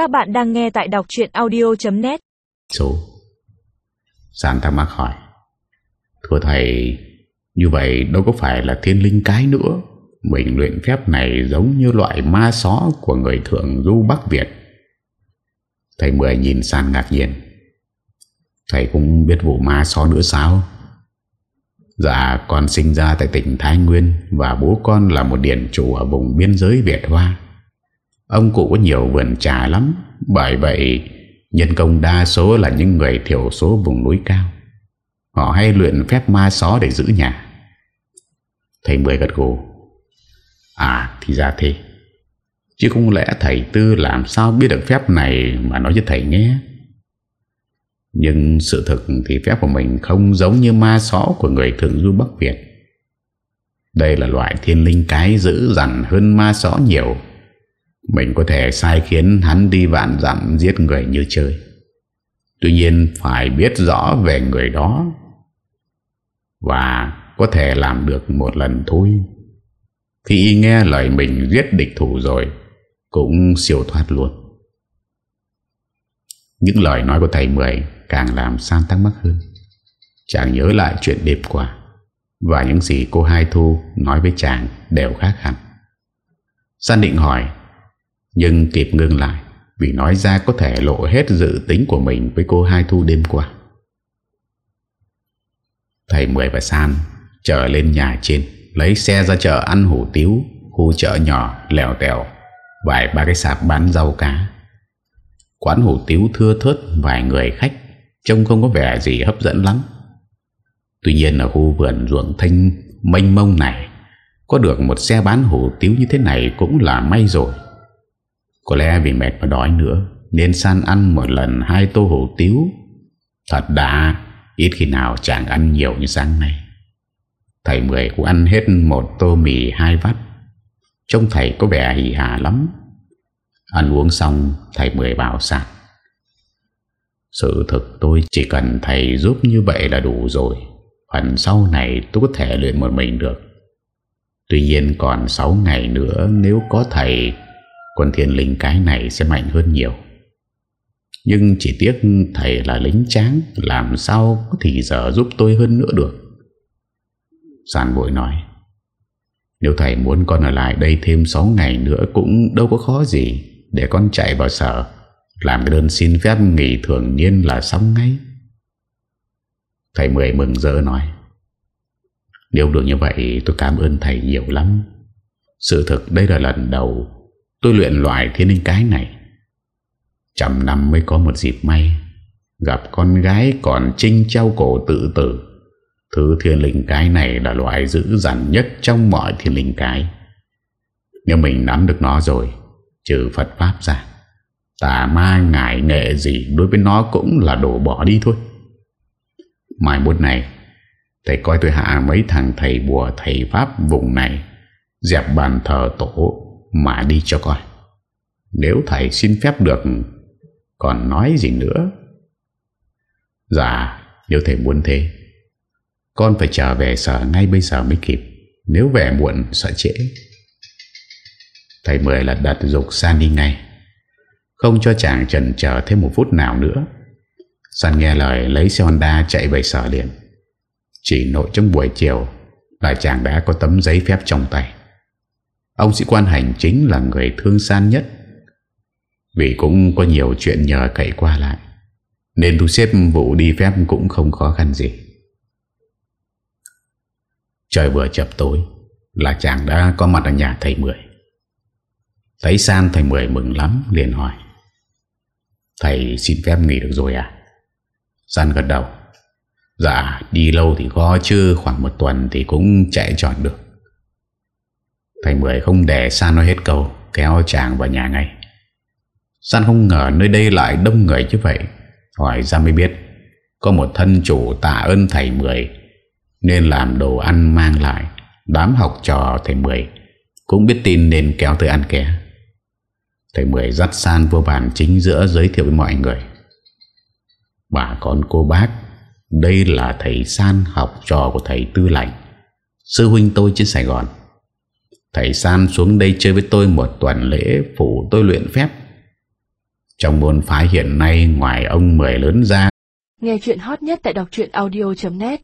Các bạn đang nghe tại đọc chuyện audio.net Số Giàn thắc mắc hỏi. Thưa thầy, Như vậy đâu có phải là thiên linh cái nữa? Mình luyện phép này giống như loại ma só Của người thượng du Bắc Việt. Thầy Mười nhìn sàn ngạc nhiên. Thầy cũng biết vụ ma só nữa sao? Dạ con sinh ra tại tỉnh Thái Nguyên Và bố con là một điển chủ ở vùng biên giới Việt Hoa. Ông cụ có nhiều vườn trà lắm. Bởi vậy, Nhân công đa số là những người thiểu số vùng núi cao. Họ hay luyện phép ma só để giữ nhà. Thầy Mười gật gù. À thì ra thế. Chứ không lẽ thầy Tư làm sao biết được phép này Mà nói cho thầy nghe Nhưng sự thực thì phép của mình Không giống như ma só của người thượng du Bắc Việt. Đây là loại thiên linh cái dữ dằn hơn ma só nhiều mình có thể sai khiến hắn đi vạn dặm giết người như chơi. Tuy nhiên, phải biết rõ về người đó. Và có thể làm được một lần thôi. Khi nghe lời mình giết địch thủ rồi, Cũng siêu thoát luôn. Những lời nói của thầy Mười càng làm San thắc mắc hơn. Chàng nhớ lại chuyện đêm qua, Và những gì cô Hai Thu nói với chàng đều khác hẳn. San định hỏi nhưng kịp ngưng lại, Vì nói ra có thể lộ hết dự tính của mình Với cô Hai Thu đêm qua. Thầy Mười và San Trở lên nhà trên, Lấy xe ra chợ ăn hủ tiếu, Khu chợ nhỏ, lèo tèo, Vài ba cái sạp bán rau cá. Quán hủ tiếu thưa thớt Vài người khách, Trông không có vẻ gì hấp dẫn lắm. Tuy nhiên ở khu vườn ruộng thanh mênh mông này, Có được một xe bán hủ tiếu như thế này Cũng là may rồi có lẽ vì mệt và đói nữa, Nên San ăn một lần hai tô hủ tiếu. Thật đã, Ít khi nào chàng ăn nhiều như sáng nay. Thầy Mười cũng ăn hết một tô mì hai vắt. Trông thầy có vẻ hỉ hà lắm. Ăn uống xong, Thầy Mười bảo sạc Sự thực tôi chỉ cần thầy giúp như vậy là đủ rồi. Phần sau này tôi có thể luyện một mình được. Tuy nhiên còn 6 ngày nữa, Nếu có thầy còn thiền linh cái này sẽ mạnh hơn nhiều. Nhưng chỉ tiếc thầy là lính tráng, Làm sao có thì giờ giúp tôi hơn nữa được. Sàn bội nói, Nếu thầy muốn con ở lại đây thêm 6 ngày nữa Cũng đâu có khó gì, Để con chạy vào sở, Làm cái đơn xin phép nghỉ thường niên là xong ngay. Thầy Mười mừng rỡ nói, Nếu được như vậy tôi cảm ơn thầy nhiều lắm. Sự thực đây là lần đầu Tôi luyện loại thiên linh cái này. Trăm năm mới có một dịp may, Gặp con gái còn trinh trao cổ tự tử. Thứ thiên linh cái này là loại dữ dằn nhất trong mọi thiên linh cái. Nếu mình nắm được nó rồi, Trừ Phật Pháp ra, Tà ma ngại nghệ gì Đối với nó cũng là đổ bỏ đi thôi. Mai bút này, Thầy coi tôi hạ mấy thằng thầy bùa thầy Pháp vùng này, Dẹp bàn thờ tổ mà đi cho coi. Nếu thầy xin phép được, Còn nói gì nữa? Dạ Nếu thầy muốn thế, Con phải trở về sở ngay bây giờ mới kịp. Nếu về muộn, sợ trễ. Thầy Mười là đặt dục San đi ngay. Không cho chàng trần chờ thêm một phút nào nữa. San nghe lời lấy xe Honda chạy về sở liền Chỉ nội trong buổi chiều Là chàng đã có tấm giấy phép trong tay. Ông sĩ quan hành chính là người thương san nhất. Vì cũng có nhiều chuyện nhờ cậy qua lại, Nên thu xếp vụ đi phép cũng không khó khăn gì. Trời vừa chập tối, Là chàng đã có mặt ở nhà thầy Mười. Thấy San thầy Mười mừng lắm, liền hỏi, Thầy xin phép nghỉ được rồi à? San gật đầu Dạ đi lâu thì khó chứ, Khoảng một tuần thì cũng chạy tròn được. Thầy Mười không để San nói hết câu, Kéo chàng vào nhà ngay. San không ngờ nơi đây lại đông người như vậy. Hỏi ra mới biết, Có một thân chủ tạ ơn thầy Mười, Nên làm đồ ăn mang lại. Đám học trò thầy Mười Cũng biết tin nên kéo tới ăn ké Thầy Mười dắt San vô bàn chính giữa giới thiệu với mọi người. Bà con cô bác, Đây là thầy San, học trò của thầy Tư Lạnh Sư huynh tôi trên Sài Gòn. Thầy San xuống đây chơi với tôi một tuần lễ phụ tôi luyện phép. Trong môn phái hiện nay, ngoài ông mười lớn ra Nghe chuyện hot nhất tại đọc audio.net